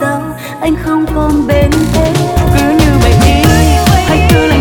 sao anh không còn bên thế cứ như mày đi hãy cứ